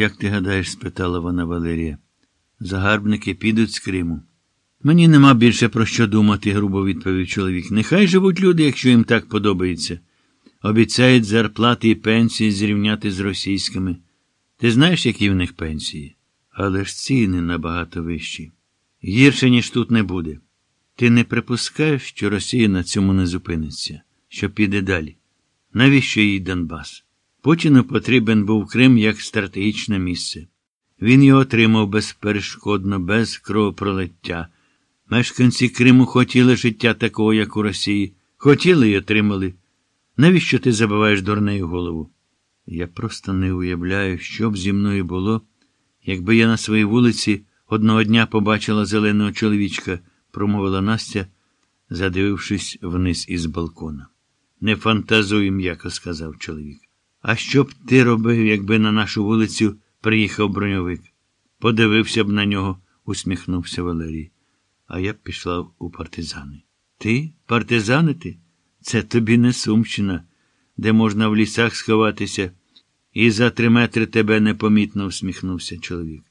Як ти гадаєш? спитала вона Валерія. Загарбники підуть з Криму. Мені нема більше про що думати, грубо відповів чоловік. Нехай живуть люди, якщо їм так подобається. Обіцяють зарплати і пенсії зрівняти з російськими. Ти знаєш, які в них пенсії? Але ж ціни набагато вищі. Гірше, ніж тут не буде. Ти не припускаєш, що Росія на цьому не зупиниться, що піде далі. Навіщо їй Донбас? Путіну потрібен був Крим як стратегічне місце. Він його отримав безперешкодно, без кровопролиття. Мешканці Криму хотіли життя такого, як у Росії. Хотіли і отримали. Навіщо ти забиваєш дурнею голову? Я просто не уявляю, що б зі мною було, якби я на своїй вулиці одного дня побачила зеленого чоловічка, промовила Настя, задивившись вниз із балкона. Не фантазуй, м'яко сказав чоловік. А що б ти робив, якби на нашу вулицю приїхав броньовик? Подивився б на нього, усміхнувся Валерій. А я б пішла у партизани. Ти? Партизанити? Це тобі не Сумщина, де можна в лісах сховатися, і за три метри тебе непомітно всміхнувся чоловік.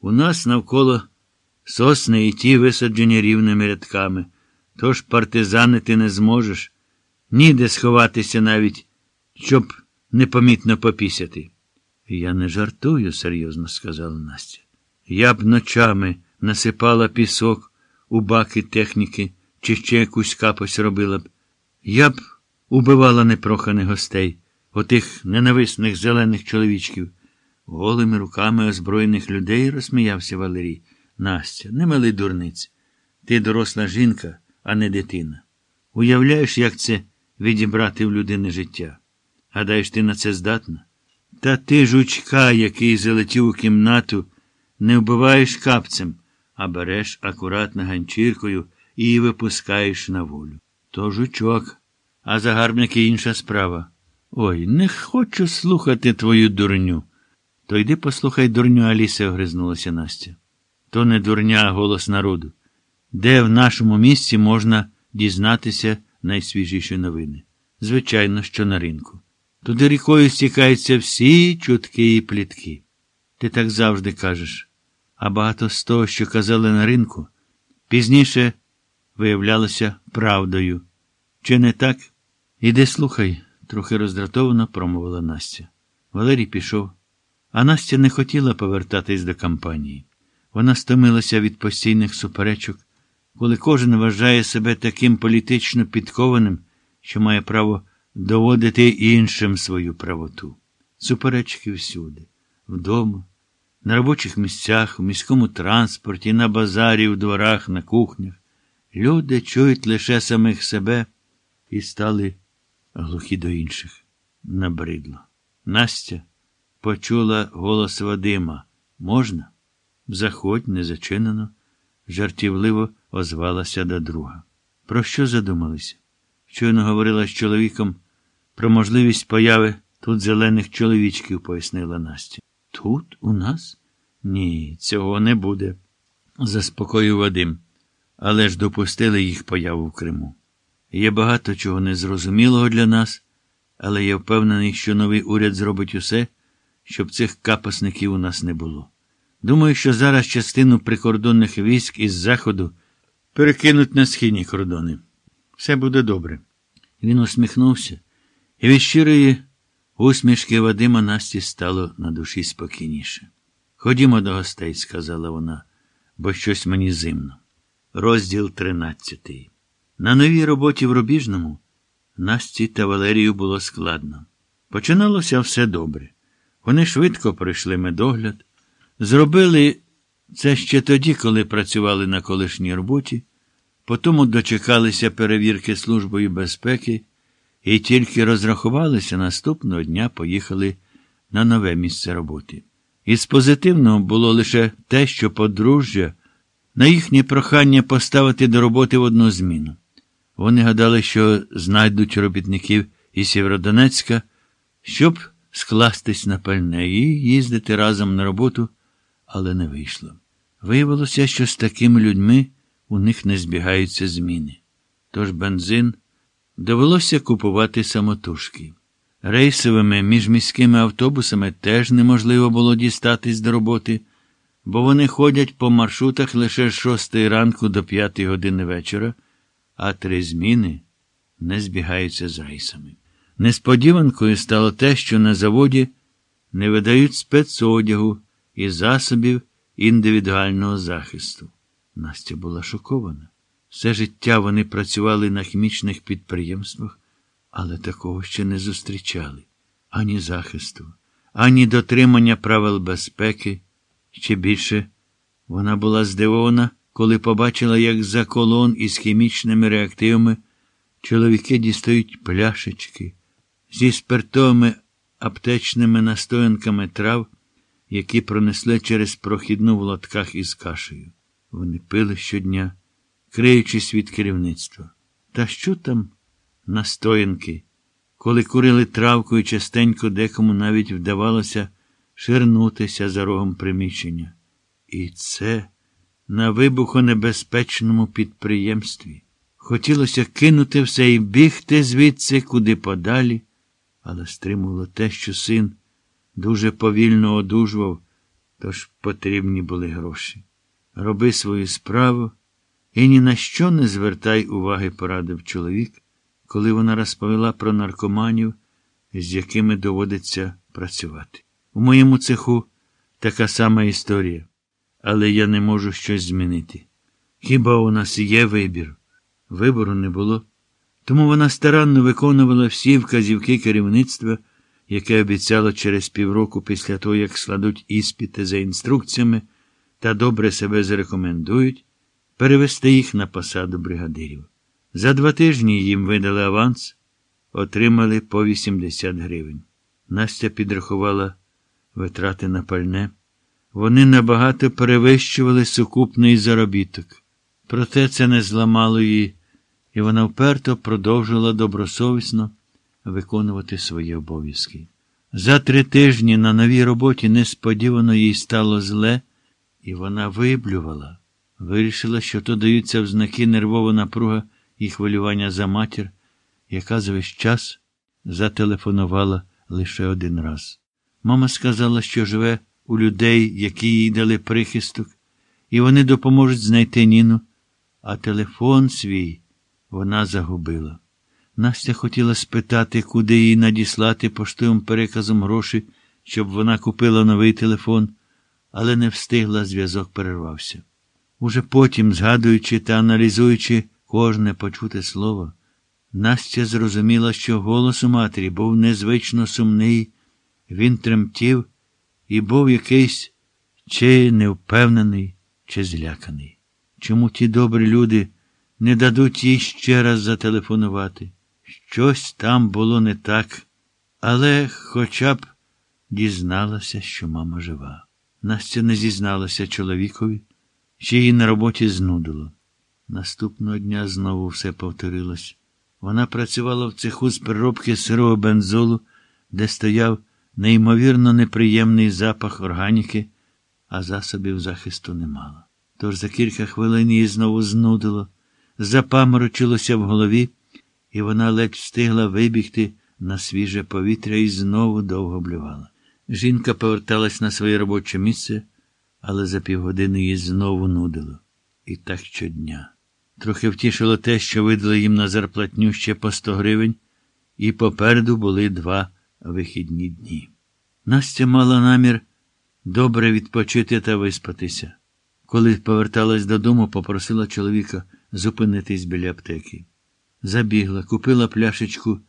У нас навколо сосни і ті висаджені рівними рядками, тож партизанити не зможеш, ніде сховатися навіть, щоб непомітно попісяти. Я не жартую, серйозно сказала Настя. Я б ночами насипала пісок у баки техніки чи ще якусь капось робила б. Я б убивала непроханих гостей, отих ненависних зелених чоловічків. Голими руками озброєних людей розсміявся Валерій. Настя, не мали дурниць. Ти доросла жінка, а не дитина. Уявляєш, як це відібрати в людини життя? Гадаєш, ти на це здатна? Та ти жучка, який залетів у кімнату, не вбиваєш капцем, а береш акуратно ганчіркою і випускаєш на волю. То жучок, а загарбники інша справа. Ой, не хочу слухати твою дурню. То йди послухай дурню Аліси, огризнулася Настя. То не дурня, а голос народу. Де в нашому місці можна дізнатися найсвіжіші новини? Звичайно, що на ринку. Туди рікою стікаються всі чутки і плітки. Ти так завжди кажеш. А багато з того, що казали на ринку, пізніше виявлялося правдою. Чи не так? Іди слухай, трохи роздратовано промовила Настя. Валерій пішов, а Настя не хотіла повертатись до кампанії. Вона стомилася від постійних суперечок, коли кожен вважає себе таким політично підкованим, що має право доводити іншим свою правоту. Суперечки всюди, вдома, на робочих місцях, у міському транспорті, на базарі, в дворах, на кухнях. Люди чують лише самих себе і стали глухі до інших. Набридло. Настя почула голос Вадима. Можна? Заходь, не зачинено, жартівливо озвалася до друга. Про що задумалися? Щойно говорила з чоловіком про можливість появи тут зелених чоловічків, пояснила Настя. Тут, у нас? Ні, цього не буде, заспокоїв Вадим. Але ж допустили їх появу в Криму. Є багато чого незрозумілого для нас, але я впевнений, що новий уряд зробить усе, щоб цих капасників у нас не було. Думаю, що зараз частину прикордонних військ із Заходу перекинуть на східні кордони. Все буде добре. Він усміхнувся, і від щирої усмішки Вадима Насті стало на душі спокійніше. Ходімо до гостей, сказала вона, бо щось мені зимно. Розділ тринадцятий. На новій роботі в Рубіжному Насті та Валерію було складно. Починалося все добре. Вони швидко пройшли медогляд, зробили це ще тоді, коли працювали на колишній роботі, потім дочекалися перевірки Службою безпеки і тільки розрахувалися, наступного дня поїхали на нове місце роботи. Із позитивного було лише те, що подружжя на їхнє прохання поставити до роботи в одну зміну. Вони гадали, що знайдуть робітників із Сєвєродонецька, щоб скластись на пальне і їздити разом на роботу, але не вийшло. Виявилося, що з такими людьми у них не збігаються зміни. Тож бензин довелося купувати самотужки. Рейсовими міжміськими автобусами теж неможливо було дістатись до роботи, бо вони ходять по маршрутах лише з 6 ранку до 5 години вечора, а три зміни не збігаються з рейсами. Несподіванкою стало те, що на заводі не видають спецодягу і засобів індивідуального захисту. Настя була шокована. Все життя вони працювали на хімічних підприємствах, але такого ще не зустрічали ані захисту, ані дотримання правил безпеки. Ще більше вона була здивована, коли побачила, як за колон із хімічними реактивами чоловіки дістають пляшечки зі спиртовими аптечними настоянками трав, які пронесли через прохідну в лотках із кашею. Вони пили щодня, криючись від керівництва. Та що там настоянки, коли курили травку і частенько декому навіть вдавалося ширнутися за рогом приміщення. І це на вибухонебезпечному підприємстві. Хотілося кинути все і бігти звідси куди подалі, але стримувало те, що син дуже повільно одужував, тож потрібні були гроші. Роби свою справу і ні на що не звертай уваги, порадив чоловік, коли вона розповіла про наркоманів, з якими доводиться працювати. У моєму цеху така сама історія, але я не можу щось змінити. Хіба у нас є вибір? Вибору не було. Тому вона старанно виконувала всі вказівки керівництва, яке обіцяло через півроку після того, як складуть іспити за інструкціями та добре себе зарекомендують, перевести їх на посаду бригадирів. За два тижні їм видали аванс, отримали по 80 гривень. Настя підрахувала витрати на пальне. Вони набагато перевищували сукупний заробіток. Проте це не зламало її, і вона вперто продовжила добросовісно виконувати свої обов'язки. За три тижні на новій роботі несподівано їй стало зле, і вона виблювала. Вирішила, що то даються в знаки нервова напруга і хвилювання за матір, яка за весь час зателефонувала лише один раз. Мама сказала, що живе у людей, які їй дали прихисток, і вони допоможуть знайти Ніну, а телефон свій вона загубила. Настя хотіла спитати, куди їй надіслати поштовим переказом гроші, щоб вона купила новий телефон, але не встигла, зв'язок перервався. Уже потім, згадуючи та аналізуючи кожне почуте слово, Настя зрозуміла, що голос у матері був незвично сумний, він тремтів і був якийсь чи невпевнений, чи зляканий. Чому ті добрі люди не дадуть їй ще раз зателефонувати? Щось там було не так, але хоча б дізналася, що мама жива. Настя не зізналася чоловікові, що її на роботі знудило. Наступного дня знову все повторилось. Вона працювала в цеху з переробки сирого бензолу, де стояв неймовірно неприємний запах органіки, а засобів захисту немало. Тож за кілька хвилин її знову знудило, запаморочилося в голові, і вона ледь встигла вибігти на свіже повітря і знову довго блювала. Жінка поверталась на своє робоче місце, але за півгодини її знову нудило. І так щодня. Трохи втішило те, що видали їм на зарплатню ще по 100 гривень, і попереду були два вихідні дні. Настя мала намір добре відпочити та виспатися. Коли поверталась додому, попросила чоловіка зупинитись біля аптеки. Забігла, купила пляшечку,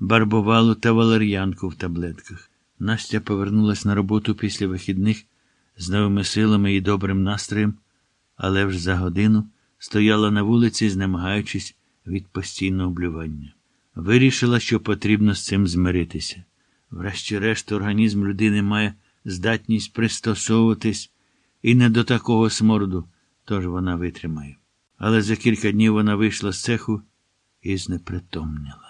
барбовалу та валер'янку в таблетках. Настя повернулась на роботу після вихідних з новими силами і добрим настроєм, але вже за годину стояла на вулиці, знемагаючись від постійного блювання. Вирішила, що потрібно з цим змиритися. Врешті-решт, організм людини має здатність пристосовуватись і не до такого сморду, тож вона витримає. Але за кілька днів вона вийшла з цеху і знепритомніла.